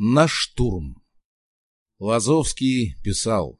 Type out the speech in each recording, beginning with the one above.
На штурм. Лазовский писал.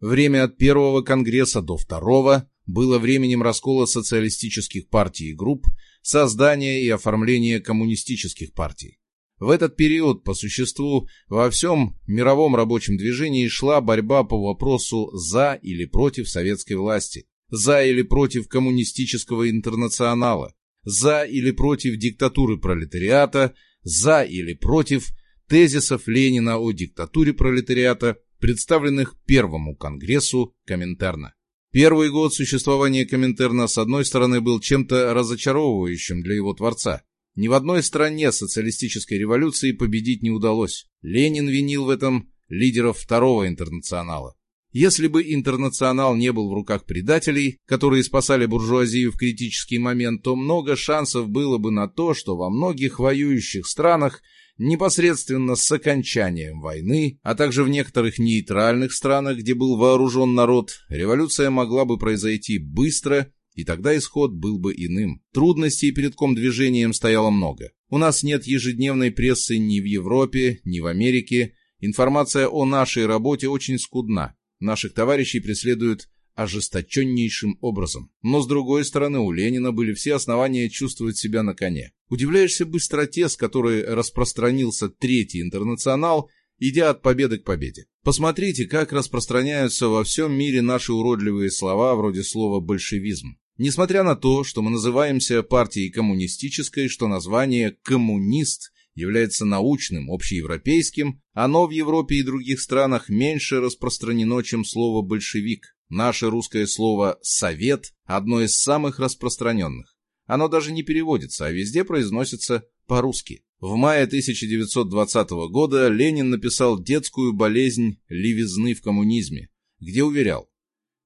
Время от первого конгресса до второго было временем раскола социалистических партий и групп, создания и оформления коммунистических партий. В этот период, по существу, во всем мировом рабочем движении шла борьба по вопросу «за» или «против» советской власти, «за» или «против» коммунистического интернационала, «за» или «против» диктатуры пролетариата, «за» или «против» тезисов Ленина о диктатуре пролетариата, представленных Первому Конгрессу Коминтерна. Первый год существования Коминтерна, с одной стороны, был чем-то разочаровывающим для его творца. Ни в одной стране социалистической революции победить не удалось. Ленин винил в этом лидеров Второго Интернационала. Если бы Интернационал не был в руках предателей, которые спасали буржуазию в критический момент, то много шансов было бы на то, что во многих воюющих странах непосредственно с окончанием войны, а также в некоторых нейтральных странах, где был вооружен народ, революция могла бы произойти быстро, и тогда исход был бы иным. Трудностей перед комдвижением стояло много. У нас нет ежедневной прессы ни в Европе, ни в Америке. Информация о нашей работе очень скудна. Наших товарищей преследуют ожесточеннейшим образом. Но, с другой стороны, у Ленина были все основания чувствовать себя на коне. Удивляешься быстроте, с которой распространился Третий Интернационал, идя от победы к победе. Посмотрите, как распространяются во всем мире наши уродливые слова, вроде слова «большевизм». Несмотря на то, что мы называемся партией коммунистической, что название «коммунист» является научным, общеевропейским, оно в Европе и других странах меньше распространено, чем слово «большевик». Наше русское слово «совет» – одно из самых распространенных. Оно даже не переводится, а везде произносится по-русски. В мае 1920 года Ленин написал детскую болезнь левизны в коммунизме, где уверял,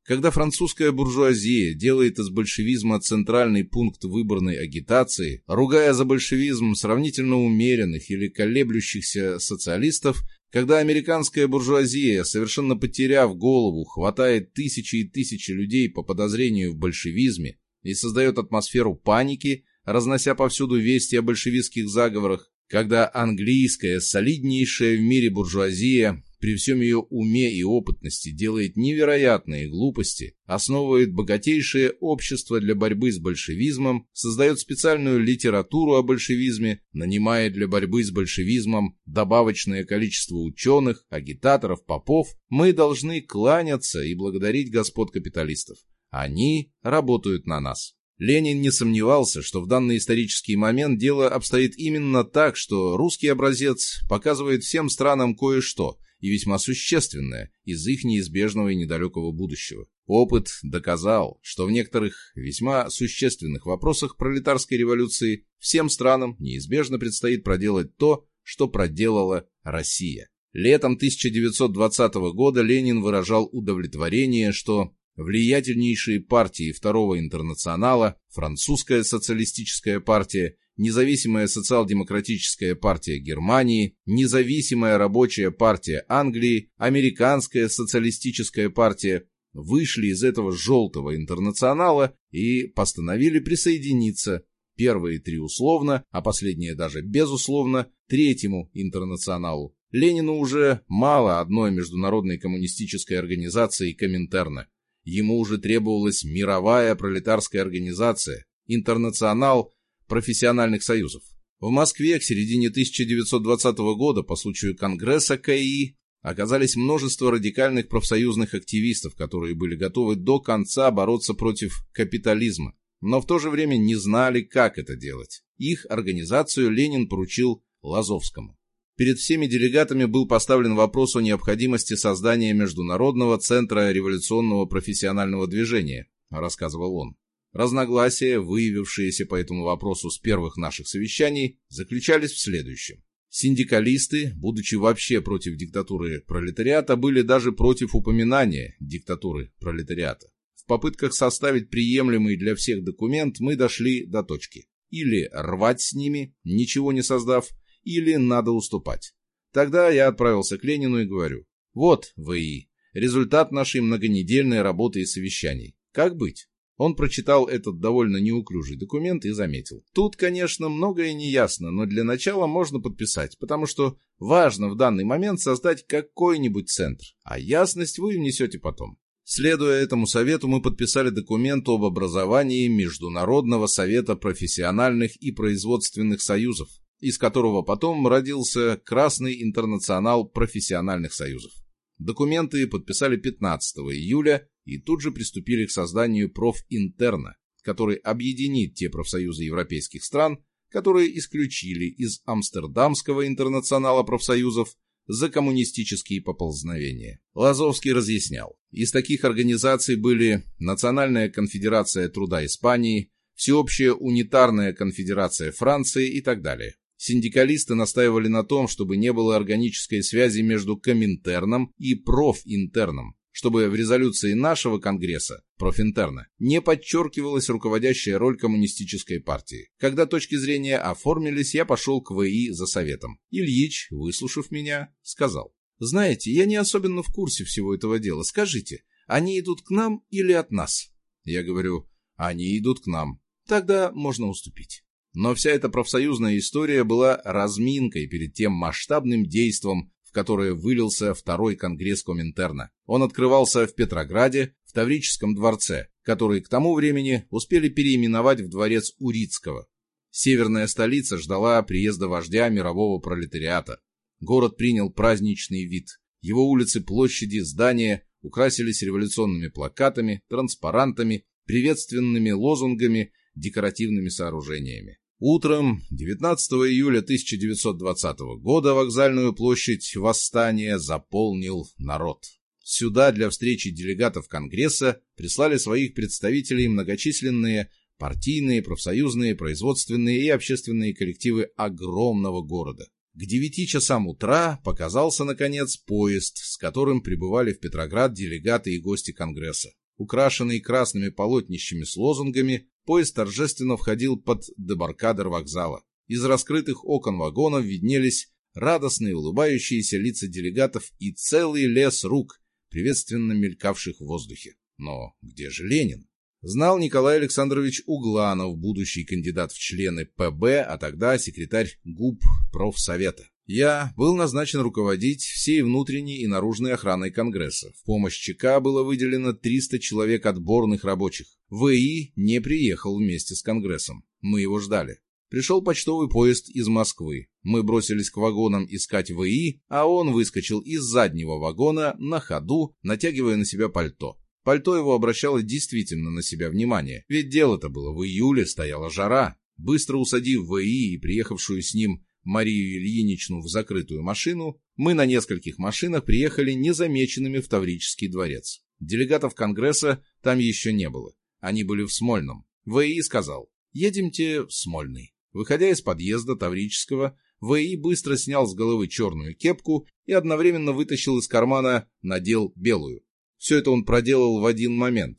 когда французская буржуазия делает из большевизма центральный пункт выборной агитации, ругая за большевизм сравнительно умеренных или колеблющихся социалистов, когда американская буржуазия, совершенно потеряв голову, хватает тысячи и тысячи людей по подозрению в большевизме и создает атмосферу паники, разнося повсюду вести о большевистских заговорах, когда английская, солиднейшая в мире буржуазия при всем ее уме и опытности делает невероятные глупости, основывает богатейшее общество для борьбы с большевизмом, создает специальную литературу о большевизме, нанимает для борьбы с большевизмом добавочное количество ученых, агитаторов, попов, мы должны кланяться и благодарить господ капиталистов. Они работают на нас. Ленин не сомневался, что в данный исторический момент дело обстоит именно так, что русский образец показывает всем странам кое-что – и весьма существенное из их неизбежного и недалекого будущего. Опыт доказал, что в некоторых весьма существенных вопросах пролетарской революции всем странам неизбежно предстоит проделать то, что проделала Россия. Летом 1920 года Ленин выражал удовлетворение, что влиятельнейшие партии Второго интернационала, Французская социалистическая партия Независимая социал-демократическая партия Германии, Независимая рабочая партия Англии, Американская социалистическая партия вышли из этого желтого интернационала и постановили присоединиться, первые три условно, а последние даже безусловно, третьему интернационалу. Ленину уже мало одной международной коммунистической организации Коминтерна. Ему уже требовалась мировая пролетарская организация, интернационал профессиональных союзов. В Москве к середине 1920 года по случаю Конгресса КИ оказались множество радикальных профсоюзных активистов, которые были готовы до конца бороться против капитализма, но в то же время не знали, как это делать. Их организацию Ленин поручил Лазовскому. Перед всеми делегатами был поставлен вопрос о необходимости создания Международного центра революционного профессионального движения, рассказывал он. Разногласия, выявившиеся по этому вопросу с первых наших совещаний, заключались в следующем. Синдикалисты, будучи вообще против диктатуры пролетариата, были даже против упоминания диктатуры пролетариата. В попытках составить приемлемый для всех документ мы дошли до точки. Или рвать с ними, ничего не создав, или надо уступать. Тогда я отправился к Ленину и говорю, вот, ВИ, результат нашей многонедельной работы и совещаний. Как быть? Он прочитал этот довольно неуклюжий документ и заметил. Тут, конечно, многое не ясно, но для начала можно подписать, потому что важно в данный момент создать какой-нибудь центр, а ясность вы внесете потом. Следуя этому совету, мы подписали документ об образовании Международного совета профессиональных и производственных союзов, из которого потом родился Красный интернационал профессиональных союзов. Документы подписали 15 июля и тут же приступили к созданию профинтерна, который объединит те профсоюзы европейских стран, которые исключили из Амстердамского интернационала профсоюзов за коммунистические поползновения. Лазовский разъяснял, из таких организаций были Национальная конфедерация труда Испании, Всеобщая унитарная конфедерация Франции и так далее. Синдикалисты настаивали на том, чтобы не было органической связи между Коминтерном и Профинтерном, чтобы в резолюции нашего Конгресса, Профинтерна, не подчеркивалась руководящая роль коммунистической партии. Когда точки зрения оформились, я пошел к ВИ за советом. Ильич, выслушав меня, сказал, «Знаете, я не особенно в курсе всего этого дела. Скажите, они идут к нам или от нас?» Я говорю, «Они идут к нам. Тогда можно уступить». Но вся эта профсоюзная история была разминкой перед тем масштабным действом, в которое вылился второй конгресс Коминтерна. Он открывался в Петрограде, в Таврическом дворце, который к тому времени успели переименовать в дворец Урицкого. Северная столица ждала приезда вождя мирового пролетариата. Город принял праздничный вид. Его улицы, площади, здания украсились революционными плакатами, транспарантами, приветственными лозунгами, декоративными сооружениями. Утром 19 июля 1920 года вокзальную площадь Восстания заполнил народ. Сюда для встречи делегатов Конгресса прислали своих представителей многочисленные партийные, профсоюзные, производственные и общественные коллективы огромного города. К девяти часам утра показался, наконец, поезд, с которым прибывали в Петроград делегаты и гости Конгресса. Украшенный красными полотнищами с лозунгами, Поезд торжественно входил под дебаркадер вокзала. Из раскрытых окон вагонов виднелись радостные улыбающиеся лица делегатов и целый лес рук, приветственно мелькавших в воздухе. Но где же Ленин? Знал Николай Александрович Угланов, будущий кандидат в члены ПБ, а тогда секретарь ГУП профсовета. Я был назначен руководить всей внутренней и наружной охраной Конгресса. В помощь ЧК было выделено 300 человек отборных рабочих. ВИ не приехал вместе с Конгрессом. Мы его ждали. Пришел почтовый поезд из Москвы. Мы бросились к вагонам искать ВИ, а он выскочил из заднего вагона на ходу, натягивая на себя пальто. Пальто его обращало действительно на себя внимание, ведь дело-то было в июле, стояла жара. Быстро усадив ВИ и приехавшую с ним Марию Ильиничну в закрытую машину, мы на нескольких машинах приехали незамеченными в Таврический дворец. Делегатов Конгресса там еще не было. Они были в Смольном. ВИ сказал, едемте в Смольный. Выходя из подъезда Таврического, ВИ быстро снял с головы черную кепку и одновременно вытащил из кармана, надел белую. Все это он проделал в один момент.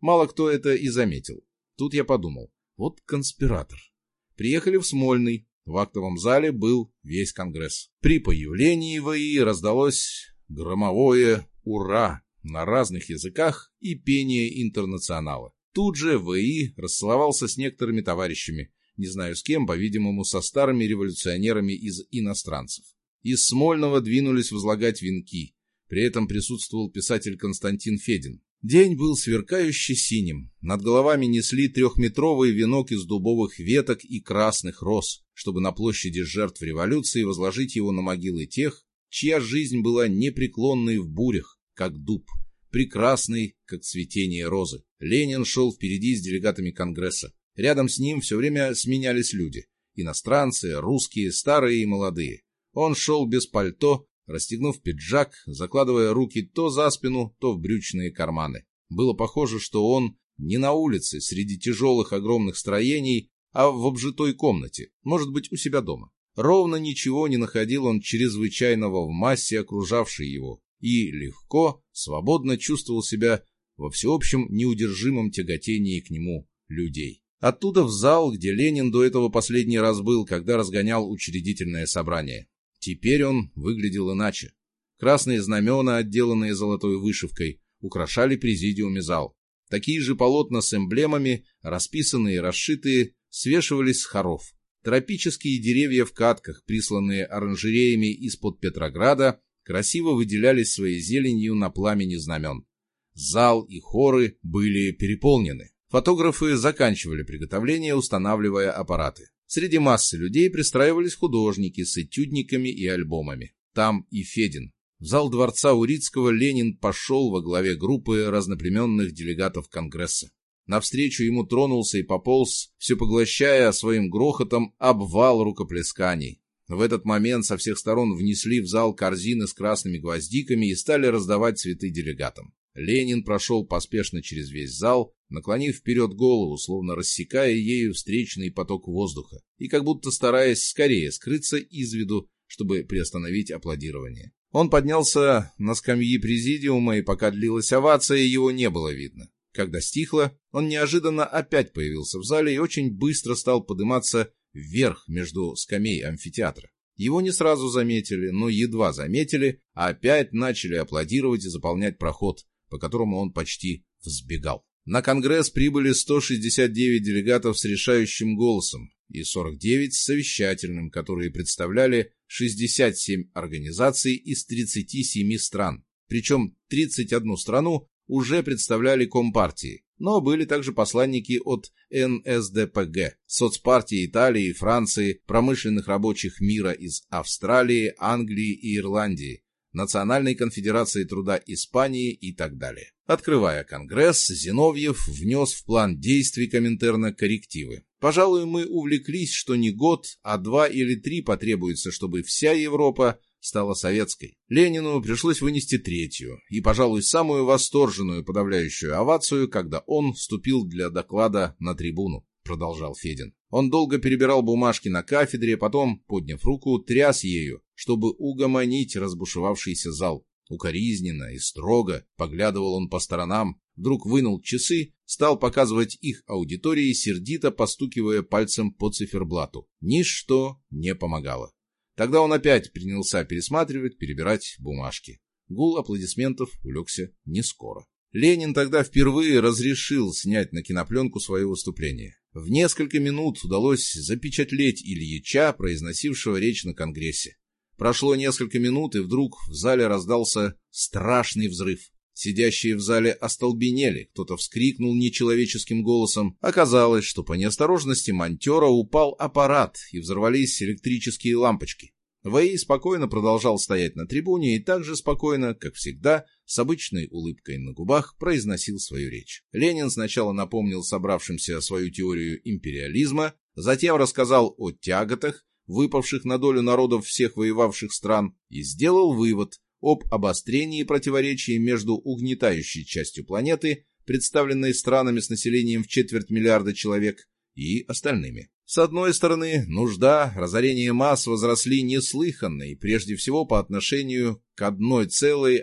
Мало кто это и заметил. Тут я подумал, вот конспиратор. Приехали в Смольный, в актовом зале был весь Конгресс. При появлении ВИ раздалось громовое «Ура!» на разных языках и пение интернационала. Тут же ВИ расцеловался с некоторыми товарищами, не знаю с кем, по-видимому, со старыми революционерами из иностранцев. Из Смольного двинулись возлагать венки. При этом присутствовал писатель Константин Федин. День был сверкающе синим. Над головами несли трехметровый венок из дубовых веток и красных роз, чтобы на площади жертв революции возложить его на могилы тех, чья жизнь была непреклонной в бурях, как дуб, прекрасной, как цветение розы. Ленин шел впереди с делегатами Конгресса. Рядом с ним все время сменялись люди. Иностранцы, русские, старые и молодые. Он шел без пальто, расстегнув пиджак, закладывая руки то за спину, то в брючные карманы. Было похоже, что он не на улице, среди тяжелых огромных строений, а в обжитой комнате, может быть, у себя дома. Ровно ничего не находил он чрезвычайного в массе окружавшей его, и легко, свободно чувствовал себя во всеобщем неудержимом тяготении к нему людей. Оттуда в зал, где Ленин до этого последний раз был, когда разгонял учредительное собрание. Теперь он выглядел иначе. Красные знамена, отделанные золотой вышивкой, украшали президиум и зал. Такие же полотна с эмблемами, расписанные и расшитые, свешивались с хоров. Тропические деревья в катках, присланные оранжереями из-под Петрограда, красиво выделялись своей зеленью на пламени знамен. Зал и хоры были переполнены. Фотографы заканчивали приготовление, устанавливая аппараты. Среди массы людей пристраивались художники с этюдниками и альбомами. Там и Федин. В зал дворца Урицкого Ленин пошел во главе группы разноплеменных делегатов Конгресса. Навстречу ему тронулся и пополз, все поглощая своим грохотом обвал рукоплесканий. В этот момент со всех сторон внесли в зал корзины с красными гвоздиками и стали раздавать цветы делегатам. Ленин прошел поспешно через весь зал, наклонив вперед голову, словно рассекая ею встречный поток воздуха, и как будто стараясь скорее скрыться из виду, чтобы приостановить аплодирование. Он поднялся на скамьи президиума, и пока длилась овация, его не было видно. Когда стихло, он неожиданно опять появился в зале и очень быстро стал подниматься вверх между скамей амфитеатра. Его не сразу заметили, но едва заметили, а опять начали аплодировать и заполнять проход, по которому он почти взбегал. На Конгресс прибыли 169 делегатов с решающим голосом и 49 с совещательным, которые представляли 67 организаций из 37 стран. Причем 31 страну уже представляли Компартии, но были также посланники от НСДПГ, соцпартии Италии, Франции, промышленных рабочих мира из Австралии, Англии и Ирландии, Национальной конфедерации труда Испании и так далее. Открывая Конгресс, Зиновьев внес в план действий Коминтерна коррективы. Пожалуй, мы увлеклись, что не год, а два или три потребуется, чтобы вся Европа стала советской. Ленину пришлось вынести третью и, пожалуй, самую восторженную подавляющую овацию, когда он вступил для доклада на трибуну, продолжал Федин. Он долго перебирал бумажки на кафедре, потом, подняв руку, тряс ею, чтобы угомонить разбушевавшийся зал. Укоризненно и строго поглядывал он по сторонам, вдруг вынул часы, стал показывать их аудитории, сердито постукивая пальцем по циферблату. Ничто не помогало. Тогда он опять принялся пересматривать, перебирать бумажки. Гул аплодисментов улегся не скоро. Ленин тогда впервые разрешил снять на кинопленку свое выступление. В несколько минут удалось запечатлеть Ильича, произносившего речь на Конгрессе. Прошло несколько минут, и вдруг в зале раздался страшный взрыв. Сидящие в зале остолбенели, кто-то вскрикнул нечеловеческим голосом. Оказалось, что по неосторожности монтера упал аппарат, и взорвались электрические лампочки. Вэй спокойно продолжал стоять на трибуне и так же спокойно, как всегда, с обычной улыбкой на губах произносил свою речь. Ленин сначала напомнил собравшимся свою теорию империализма, затем рассказал о тяготах, выпавших на долю народов всех воевавших стран, и сделал вывод об обострении противоречий между угнетающей частью планеты, представленной странами с населением в четверть миллиарда человек, и остальными. С одной стороны, нужда, разорение масс возросли неслыханно и прежде всего по отношению к 1,1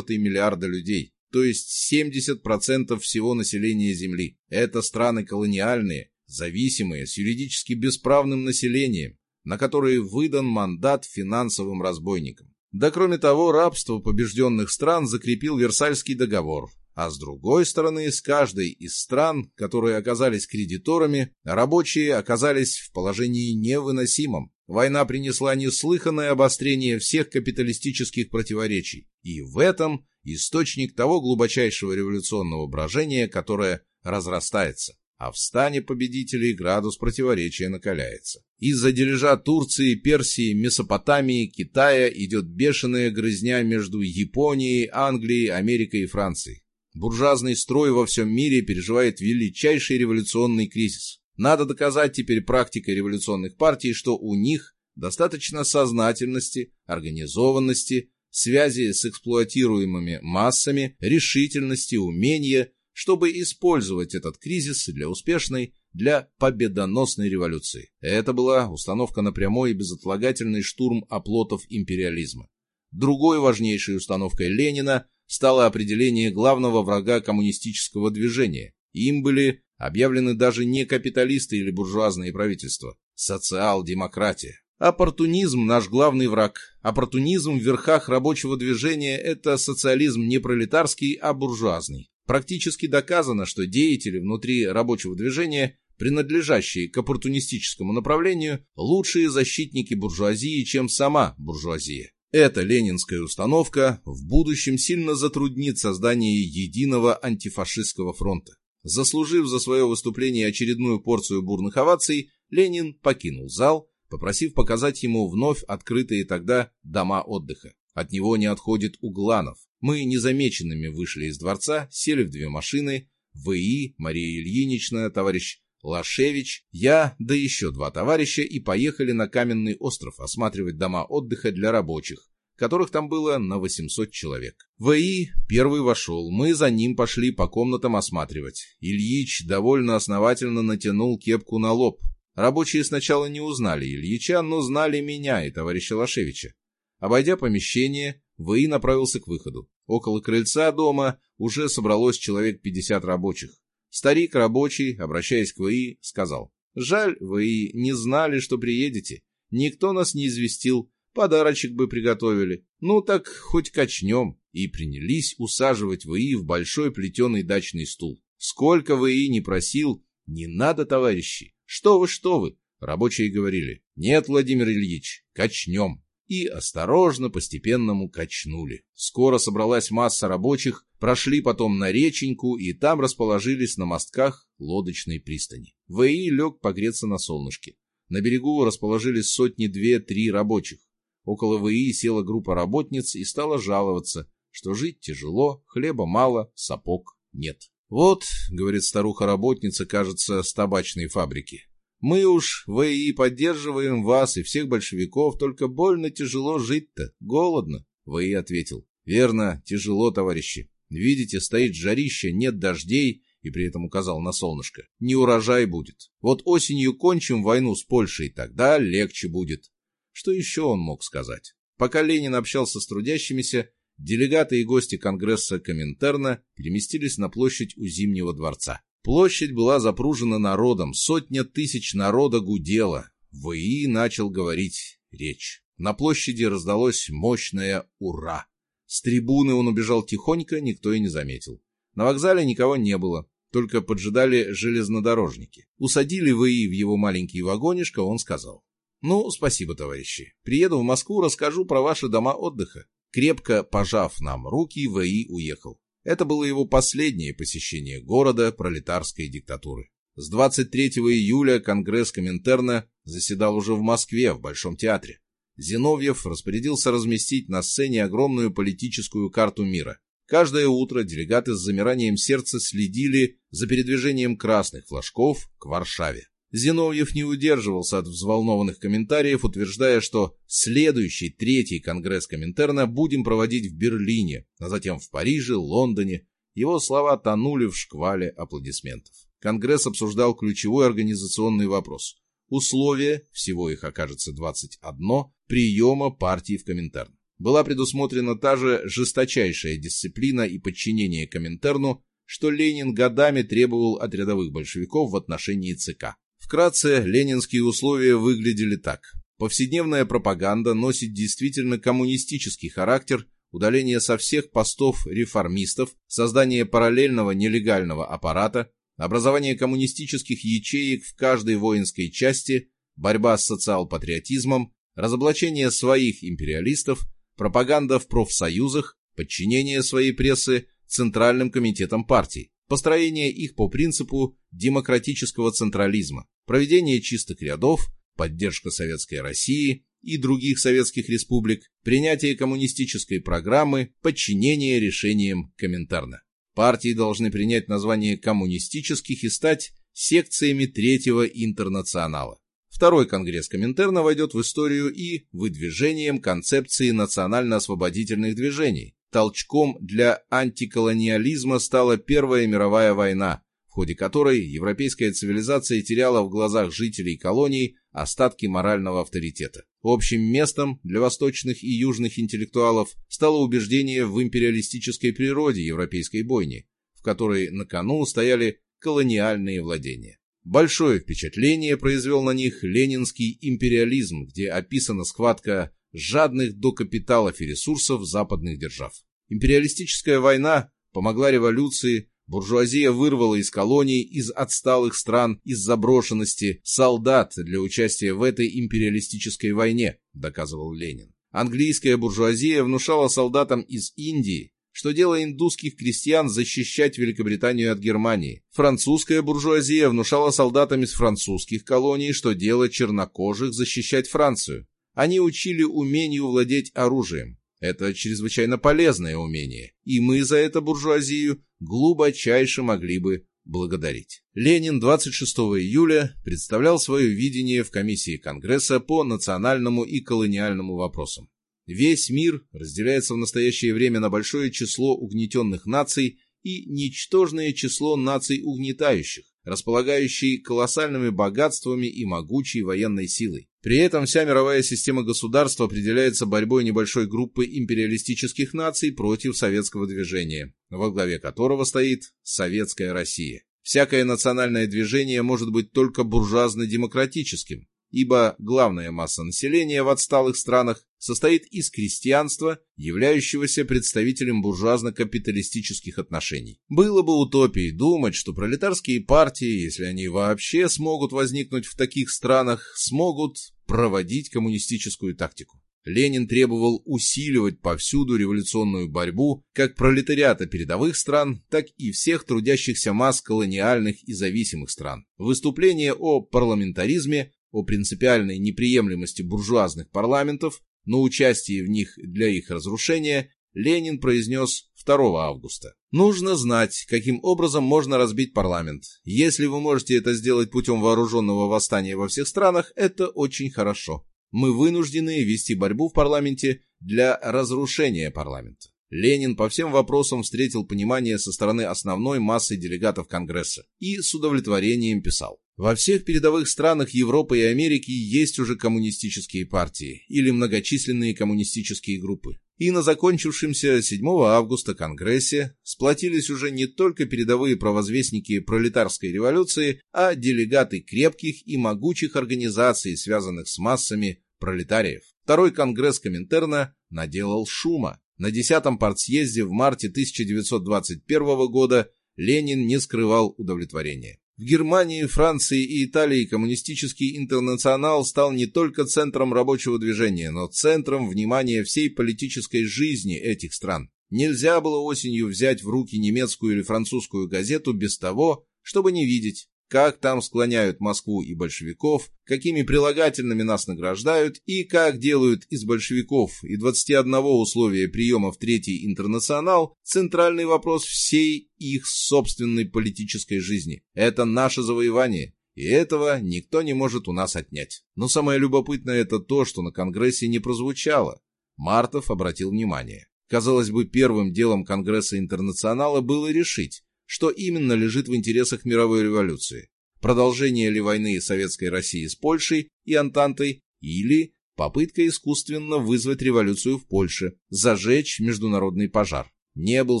миллиарда людей, то есть 70% всего населения Земли. Это страны колониальные, зависимые, с юридически бесправным населением, на которые выдан мандат финансовым разбойникам. Да кроме того, рабство побежденных стран закрепил Версальский договор, а с другой стороны, с каждой из стран, которые оказались кредиторами, рабочие оказались в положении невыносимом. Война принесла неслыханное обострение всех капиталистических противоречий, и в этом источник того глубочайшего революционного брожения, которое разрастается а в стане победителей градус противоречия накаляется. Из-за дележа Турции, Персии, Месопотамии, Китая идет бешеная грызня между Японией, Англией, Америкой и Францией. Буржуазный строй во всем мире переживает величайший революционный кризис. Надо доказать теперь практикой революционных партий, что у них достаточно сознательности, организованности, связи с эксплуатируемыми массами, решительности, умения, чтобы использовать этот кризис для успешной, для победоносной революции. Это была установка на прямой и безотлагательный штурм оплотов империализма. Другой важнейшей установкой Ленина стало определение главного врага коммунистического движения. Им были объявлены даже не капиталисты или буржуазные правительства, социал-демократия. Оппортунизм – наш главный враг. Оппортунизм в верхах рабочего движения – это социализм не пролетарский, а буржуазный. Практически доказано, что деятели внутри рабочего движения, принадлежащие к оппортунистическому направлению, лучшие защитники буржуазии, чем сама буржуазия. Эта ленинская установка в будущем сильно затруднит создание единого антифашистского фронта. Заслужив за свое выступление очередную порцию бурных оваций, Ленин покинул зал, попросив показать ему вновь открытые тогда дома отдыха. От него не отходит Угланов. Мы незамеченными вышли из дворца, сели в две машины, В.И., Мария Ильинична, товарищ Лашевич, я, да еще два товарища и поехали на Каменный остров осматривать дома отдыха для рабочих, которых там было на 800 человек. В.И. первый вошел, мы за ним пошли по комнатам осматривать. Ильич довольно основательно натянул кепку на лоб. Рабочие сначала не узнали Ильича, но знали меня и товарища Лашевича. Обойдя помещение, В.И. направился к выходу. Около крыльца дома уже собралось человек 50 рабочих. Старик рабочий, обращаясь к ВИ, сказал, «Жаль, вы не знали, что приедете. Никто нас не известил, подарочек бы приготовили. Ну так хоть качнем». И принялись усаживать ВИ в большой плетеный дачный стул. Сколько ВИ не просил, не надо, товарищи. Что вы, что вы. Рабочие говорили, нет, Владимир Ильич, качнем и осторожно, постепенному качнули. Скоро собралась масса рабочих, прошли потом на реченьку и там расположились на мостках лодочной пристани. ВИ лег погреться на солнышке. На берегу расположились сотни две-три рабочих. Около ВИ села группа работниц и стала жаловаться, что жить тяжело, хлеба мало, сапог нет. «Вот», — говорит старуха-работница, кажется, с табачной фабрики, мы уж, ВИ, поддерживаем вас и всех большевиков, только больно тяжело жить-то, голодно. ВИ ответил. Верно, тяжело, товарищи. Видите, стоит жарище, нет дождей, и при этом указал на солнышко. Не урожай будет. Вот осенью кончим войну с Польшей, тогда легче будет. Что еще он мог сказать? Пока Ленин общался с трудящимися, делегаты и гости Конгресса Коминтерна переместились на площадь у Зимнего дворца. Площадь была запружена народом, сотня тысяч народа гудела. ВИ начал говорить речь. На площади раздалось мощное «Ура!». С трибуны он убежал тихонько, никто и не заметил. На вокзале никого не было, только поджидали железнодорожники. Усадили ВИ в его маленький вагонишко, он сказал. «Ну, спасибо, товарищи. Приеду в Москву, расскажу про ваши дома отдыха». Крепко пожав нам руки, ВИ уехал. Это было его последнее посещение города пролетарской диктатуры. С 23 июля Конгресс Коминтерна заседал уже в Москве, в Большом театре. Зиновьев распорядился разместить на сцене огромную политическую карту мира. Каждое утро делегаты с замиранием сердца следили за передвижением красных флажков к Варшаве. Зиновьев не удерживался от взволнованных комментариев, утверждая, что следующий третий конгресс Коминтерна будем проводить в Берлине, а затем в Париже, Лондоне. Его слова тонули в шквале аплодисментов. Конгресс обсуждал ключевой организационный вопрос. Условия, всего их окажется 21, приема партии в Коминтерн. Была предусмотрена та же жесточайшая дисциплина и подчинение Коминтерну, что Ленин годами требовал от рядовых большевиков в отношении ЦК. Вкратце, ленинские условия выглядели так. Повседневная пропаганда носит действительно коммунистический характер, удаление со всех постов реформистов, создание параллельного нелегального аппарата, образование коммунистических ячеек в каждой воинской части, борьба с социал-патриотизмом, разоблачение своих империалистов, пропаганда в профсоюзах, подчинение своей прессы Центральным комитетам партий, построение их по принципу демократического централизма, проведение чистых рядов, поддержка Советской России и других советских республик, принятие коммунистической программы, подчинение решениям Коминтерна. Партии должны принять название коммунистических и стать секциями Третьего интернационала. Второй конгресс Коминтерна войдет в историю и выдвижением концепции национально-освободительных движений. Толчком для антиколониализма стала Первая мировая война, в ходе которой европейская цивилизация теряла в глазах жителей колоний остатки морального авторитета. Общим местом для восточных и южных интеллектуалов стало убеждение в империалистической природе европейской бойни, в которой на кону стояли колониальные владения. Большое впечатление произвел на них ленинский империализм, где описана схватка жадных до капиталов и ресурсов западных держав. Империалистическая война помогла революции, буржуазия вырвала из колоний, из отсталых стран, из заброшенности солдат для участия в этой империалистической войне, доказывал Ленин. Английская буржуазия внушала солдатам из Индии, что дело индусских крестьян защищать Великобританию от Германии. Французская буржуазия внушала солдатам из французских колоний, что дело чернокожих защищать Францию. Они учили умению владеть оружием. Это чрезвычайно полезное умение, и мы за это буржуазию глубочайше могли бы благодарить. Ленин 26 июля представлял свое видение в комиссии Конгресса по национальному и колониальному вопросам. Весь мир разделяется в настоящее время на большое число угнетенных наций и ничтожное число наций угнетающих, располагающие колоссальными богатствами и могучей военной силой. При этом вся мировая система государств определяется борьбой небольшой группы империалистических наций против советского движения, во главе которого стоит Советская Россия. Всякое национальное движение может быть только буржуазно-демократическим, ибо главная масса населения в отсталых странах состоит из крестьянства, являющегося представителем буржуазно-капиталистических отношений. Было бы утопией думать, что пролетарские партии, если они вообще смогут возникнуть в таких странах, смогут проводить коммунистическую тактику. Ленин требовал усиливать повсюду революционную борьбу как пролетариата передовых стран, так и всех трудящихся масс колониальных и зависимых стран. Выступление о парламентаризме о принципиальной неприемлемости буржуазных парламентов, но участии в них для их разрушения Ленин произнес 2 августа. Нужно знать, каким образом можно разбить парламент. Если вы можете это сделать путем вооруженного восстания во всех странах, это очень хорошо. Мы вынуждены вести борьбу в парламенте для разрушения парламента. Ленин по всем вопросам встретил понимание со стороны основной массы делегатов Конгресса и с удовлетворением писал. Во всех передовых странах Европы и Америки есть уже коммунистические партии или многочисленные коммунистические группы. И на закончившемся 7 августа Конгрессе сплотились уже не только передовые провозвестники пролетарской революции, а делегаты крепких и могучих организаций, связанных с массами пролетариев. Второй Конгресс Коминтерна наделал шума. На 10-м партсъезде в марте 1921 года Ленин не скрывал удовлетворения. В Германии, Франции и Италии коммунистический интернационал стал не только центром рабочего движения, но центром внимания всей политической жизни этих стран. Нельзя было осенью взять в руки немецкую или французскую газету без того, чтобы не видеть, как там склоняют Москву и большевиков, какими прилагательными нас награждают и как делают из большевиков и 21 условия приема в Третий интернационал центральный вопрос всей их собственной политической жизни. Это наше завоевание, и этого никто не может у нас отнять. Но самое любопытное это то, что на Конгрессе не прозвучало. Мартов обратил внимание. Казалось бы, первым делом Конгресса Интернационала было решить, что именно лежит в интересах мировой революции. Продолжение ли войны Советской России с Польшей и Антантой или попытка искусственно вызвать революцию в Польше, зажечь международный пожар. Не был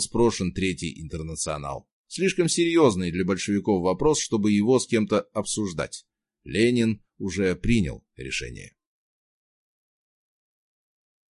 спрошен Третий интернационал. Слишком серьезный для большевиков вопрос, чтобы его с кем-то обсуждать. Ленин уже принял решение.